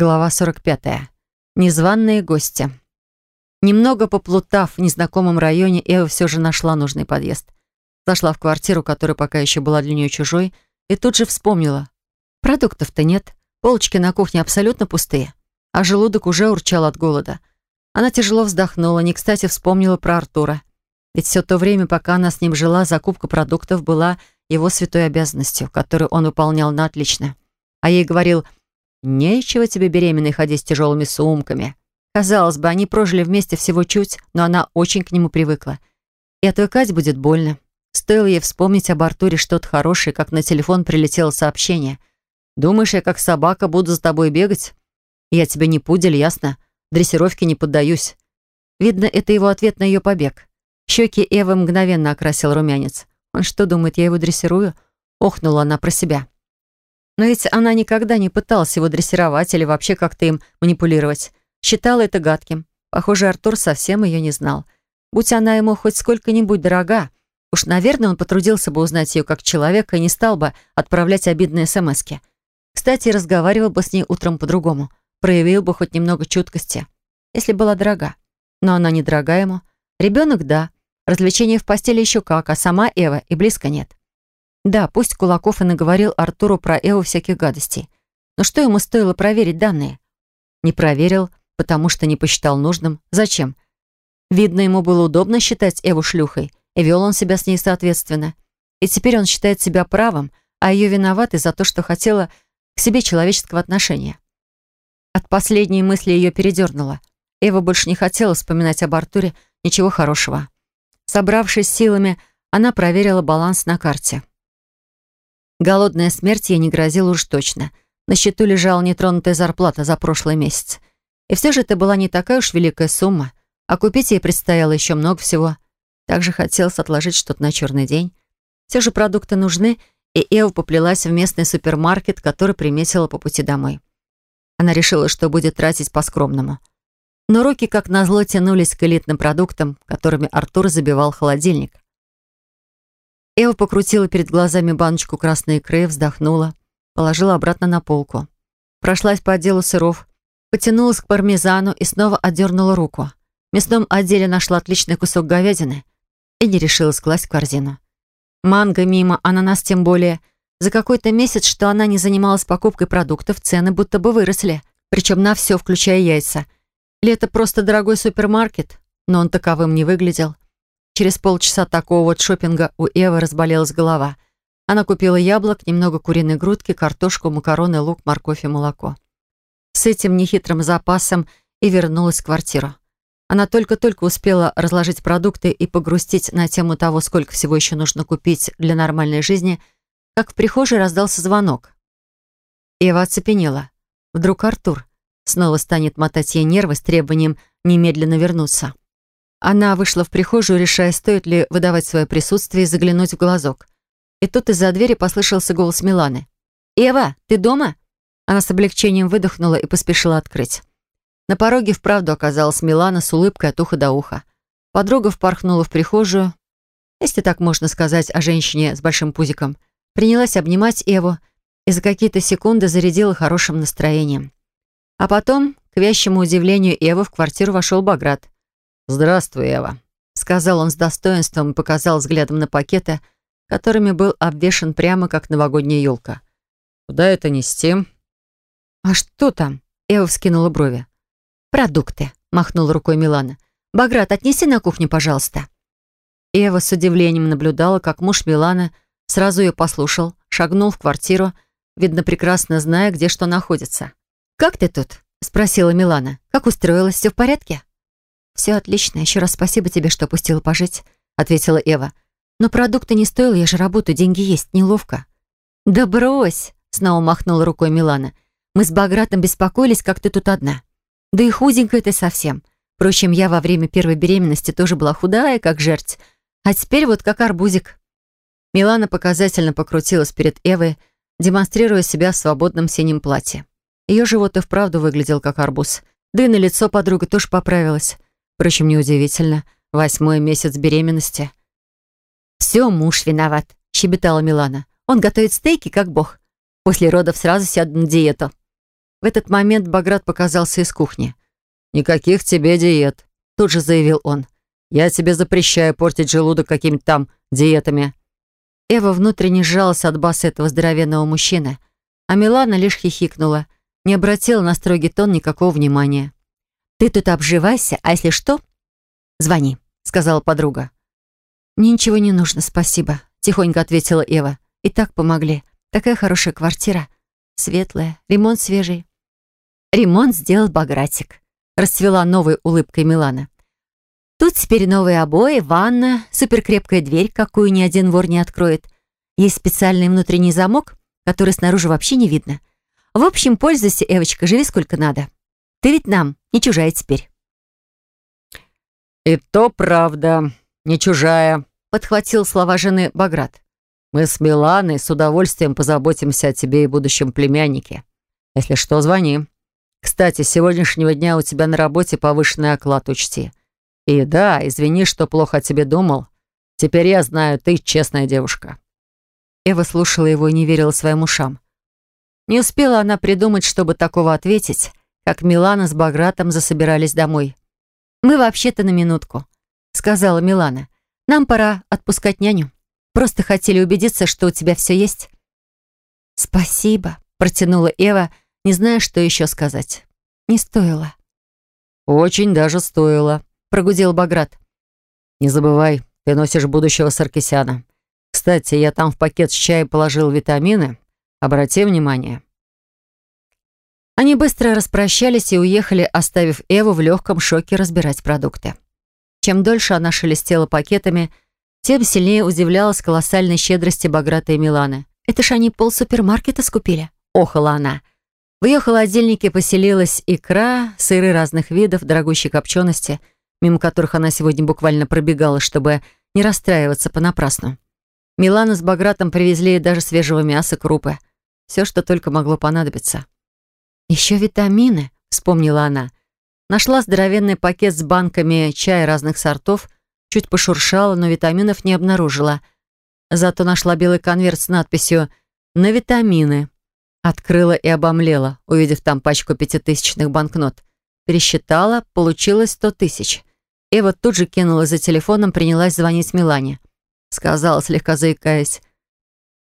Глава 45. Незваные гости. Немного поплутав в незнакомом районе, Эва все же нашла нужный подъезд. Зашла в квартиру, которая пока еще была для нее чужой, и тут же вспомнила. Продуктов-то нет, полочки на кухне абсолютно пустые, а желудок уже урчал от голода. Она тяжело вздохнула, не кстати вспомнила про Артура. Ведь все то время, пока она с ним жила, закупка продуктов была его святой обязанностью, которую он выполнял на отлично. А ей говорил – Нечего тебе, беременной, ходить с тяжелыми сумками. Казалось бы, они прожили вместе всего чуть, но она очень к нему привыкла. И отвыкать будет больно. Стоило ей вспомнить об Артуре что-то хорошее, как на телефон прилетело сообщение. «Думаешь, я как собака буду за тобой бегать? Я тебе не пудель, ясно? Дрессировке не поддаюсь». Видно, это его ответ на ее побег. Щеки Эвы мгновенно окрасил румянец. «Он что, думает, я его дрессирую?» Охнула она про себя. Но ведь она никогда не пыталась его дрессировать или вообще как-то им манипулировать. Считала это гадким. Похоже, Артур совсем ее не знал. Будь она ему хоть сколько-нибудь дорога, уж, наверное, он потрудился бы узнать ее как человека и не стал бы отправлять обидные смски. Кстати, разговаривал бы с ней утром по-другому. Проявил бы хоть немного чуткости, если была дорога. Но она не дорога ему. Ребенок — да. Развлечения в постели еще как, а сама Эва и близко нет. Да, пусть Кулаков и наговорил Артуру про Эву всяких гадостей. Но что ему стоило проверить данные? Не проверил, потому что не посчитал нужным. Зачем? Видно, ему было удобно считать Эву шлюхой, и вел он себя с ней соответственно. И теперь он считает себя правым, а ее виноватой за то, что хотела к себе человеческого отношения. От последней мысли ее передернуло. Эва больше не хотела вспоминать об Артуре ничего хорошего. Собравшись силами, она проверила баланс на карте. Голодная смерть ей не грозила уж точно. На счету лежала нетронутая зарплата за прошлый месяц. И все же это была не такая уж великая сумма, а купить ей предстояло еще много всего. Также хотелось отложить что-то на черный день. Все же продукты нужны, и Эва поплелась в местный супермаркет, который приметила по пути домой. Она решила, что будет тратить по-скромному. Но руки, как назло, тянулись к элитным продуктам, которыми Артур забивал холодильник. Эва покрутила перед глазами баночку красной икры, вздохнула, положила обратно на полку. Прошлась по отделу сыров, потянулась к пармезану и снова отдернула руку. В мясном отделе нашла отличный кусок говядины и не решилась класть в корзину. Манго мимо, ананас тем более. За какой-то месяц, что она не занималась покупкой продуктов, цены будто бы выросли. Причем на все, включая яйца. Или это просто дорогой супермаркет? Но он таковым не выглядел. Через полчаса такого вот шопинга у Эвы разболелась голова. Она купила яблок, немного куриной грудки, картошку, макароны, лук, морковь и молоко. С этим нехитрым запасом и вернулась в квартиру. Она только-только успела разложить продукты и погрустить на тему того, сколько всего еще нужно купить для нормальной жизни, как в прихожей раздался звонок. Эва оцепенела. Вдруг Артур снова станет мотать ей нервы с требованием немедленно вернуться. Она вышла в прихожую, решая, стоит ли выдавать свое присутствие и заглянуть в глазок. И тут из-за двери послышался голос Миланы. «Эва, ты дома?» Она с облегчением выдохнула и поспешила открыть. На пороге вправду оказалась Милана с улыбкой от уха до уха. Подруга впорхнула в прихожую, если так можно сказать о женщине с большим пузиком, принялась обнимать Эву и за какие-то секунды зарядила хорошим настроением. А потом, к вящему удивлению Эвы, в квартиру вошел Баграт. «Здравствуй, Эва», — сказал он с достоинством и показал взглядом на пакеты, которыми был обвешан прямо как новогодняя елка. «Куда это нести?» «А что там?» — Эва вскинула брови. «Продукты», — махнула рукой Милана. «Баграт, отнеси на кухню, пожалуйста». Эва с удивлением наблюдала, как муж Миланы сразу ее послушал, шагнул в квартиру, видно, прекрасно зная, где что находится. «Как ты тут?» — спросила Милана. «Как устроилась? Все в порядке?» «Все отлично. Еще раз спасибо тебе, что пустила пожить», — ответила Эва. «Но продукты не стоило, я же работаю, деньги есть, неловко». «Да брось!» — снова махнула рукой Милана. «Мы с Багратом беспокоились, как ты тут одна. Да и худенькая ты совсем. Впрочем, я во время первой беременности тоже была худая, как жерть. А теперь вот как арбузик». Милана показательно покрутилась перед Эвой, демонстрируя себя в свободном синем платье. Ее живот и вправду выглядел как арбуз. Да и на лицо подруга тоже поправилась. Впрочем, неудивительно. Восьмой месяц беременности. «Все, муж виноват», — щебетала Милана. «Он готовит стейки, как бог. После родов сразу сяду на диету». В этот момент Баграт показался из кухни. «Никаких тебе диет», — тут же заявил он. «Я тебе запрещаю портить желудок какими-то там диетами». Эва внутренне сжалась от баса этого здоровенного мужчины, а Милана лишь хихикнула, не обратила на строгий тон никакого внимания. «Ты тут обживайся, а если что, звони», — сказала подруга. «Мне ничего не нужно, спасибо», — тихонько ответила Эва. «И так помогли. Такая хорошая квартира. Светлая, ремонт свежий». «Ремонт сделал Багратик», — расцвела новой улыбкой Милана. «Тут теперь новые обои, ванна, суперкрепкая дверь, какую ни один вор не откроет. Есть специальный внутренний замок, который снаружи вообще не видно. В общем, пользуйся, Эвочка, живи сколько надо. Ты ведь нам не чужая теперь». «И то правда, не чужая», — подхватил слова жены Баграт. «Мы с Миланой с удовольствием позаботимся о тебе и будущем племяннике. Если что, звони. Кстати, с сегодняшнего дня у тебя на работе повышенный оклад, учти. И да, извини, что плохо о тебе думал. Теперь я знаю, ты честная девушка». Эва слушала его и не верила своим ушам. Не успела она придумать, чтобы такого ответить, как Милана с Багратом засобирались домой. «Мы вообще-то на минутку», — сказала Милана. «Нам пора отпускать няню. Просто хотели убедиться, что у тебя все есть». «Спасибо», — протянула Эва, не зная, что еще сказать. «Не стоило». «Очень даже стоило», — прогудел Баграт. «Не забывай, ты носишь будущего Саркисяна. Кстати, я там в пакет с чаем положил витамины. Обрати внимание». Они быстро распрощались и уехали, оставив Эву в легком шоке разбирать продукты. Чем дольше она шелестела пакетами, тем сильнее удивлялась колоссальной щедрости Баграта и Миланы. «Это ж они пол супермаркета скупили», — охала она. В ее холодильнике поселилась икра, сыры разных видов, дорогущей копчености, мимо которых она сегодня буквально пробегала, чтобы не расстраиваться понапрасну. Милана с Багратом привезли даже свежего мяса, крупы. Все, что только могло понадобиться. «Еще витамины», — вспомнила она. Нашла здоровенный пакет с банками чая разных сортов, чуть пошуршала, но витаминов не обнаружила. Зато нашла белый конверт с надписью «На витамины». Открыла и обомлела, увидев там пачку пятитысячных банкнот. Пересчитала, получилось сто тысяч. Эва тут же кинулась за телефоном, принялась звонить Милане. Сказала, слегка заикаясь.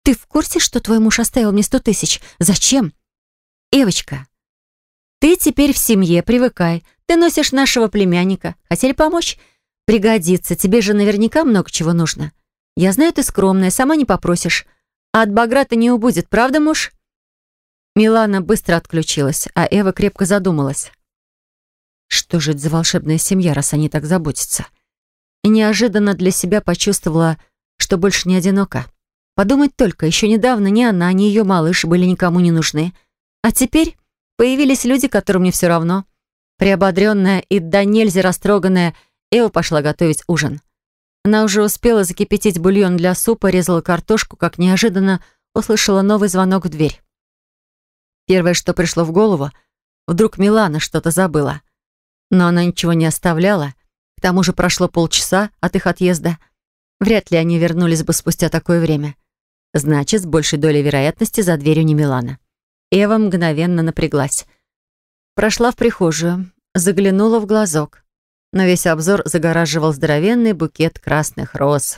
«Ты в курсе, что твой муж оставил мне сто тысяч? Зачем?» «Эвочка, ты теперь в семье, привыкай. Ты носишь нашего племянника. Хотели помочь? Пригодится. Тебе же наверняка много чего нужно. Я знаю, ты скромная, сама не попросишь. А от Баграта не убудет, правда, муж?» Милана быстро отключилась, а Эва крепко задумалась. Что же это за волшебная семья, раз они так заботятся? И неожиданно для себя почувствовала, что больше не одинока. Подумать только, еще недавно ни она, ни ее малыш были никому не нужны. А теперь Появились люди, которым не все равно. Приободренная и до нельзя растроганная, Эва пошла готовить ужин. Она уже успела закипятить бульон для супа, резала картошку, как неожиданно услышала новый звонок в дверь. Первое, что пришло в голову, вдруг Милана что-то забыла. Но она ничего не оставляла. К тому же прошло полчаса от их отъезда. Вряд ли они вернулись бы спустя такое время. Значит, с большей долей вероятности за дверью не Милана. Эва мгновенно напряглась. Прошла в прихожую, заглянула в глазок. Но весь обзор загораживал здоровенный букет красных роз.